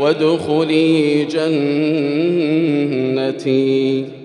وادخلي جنتي.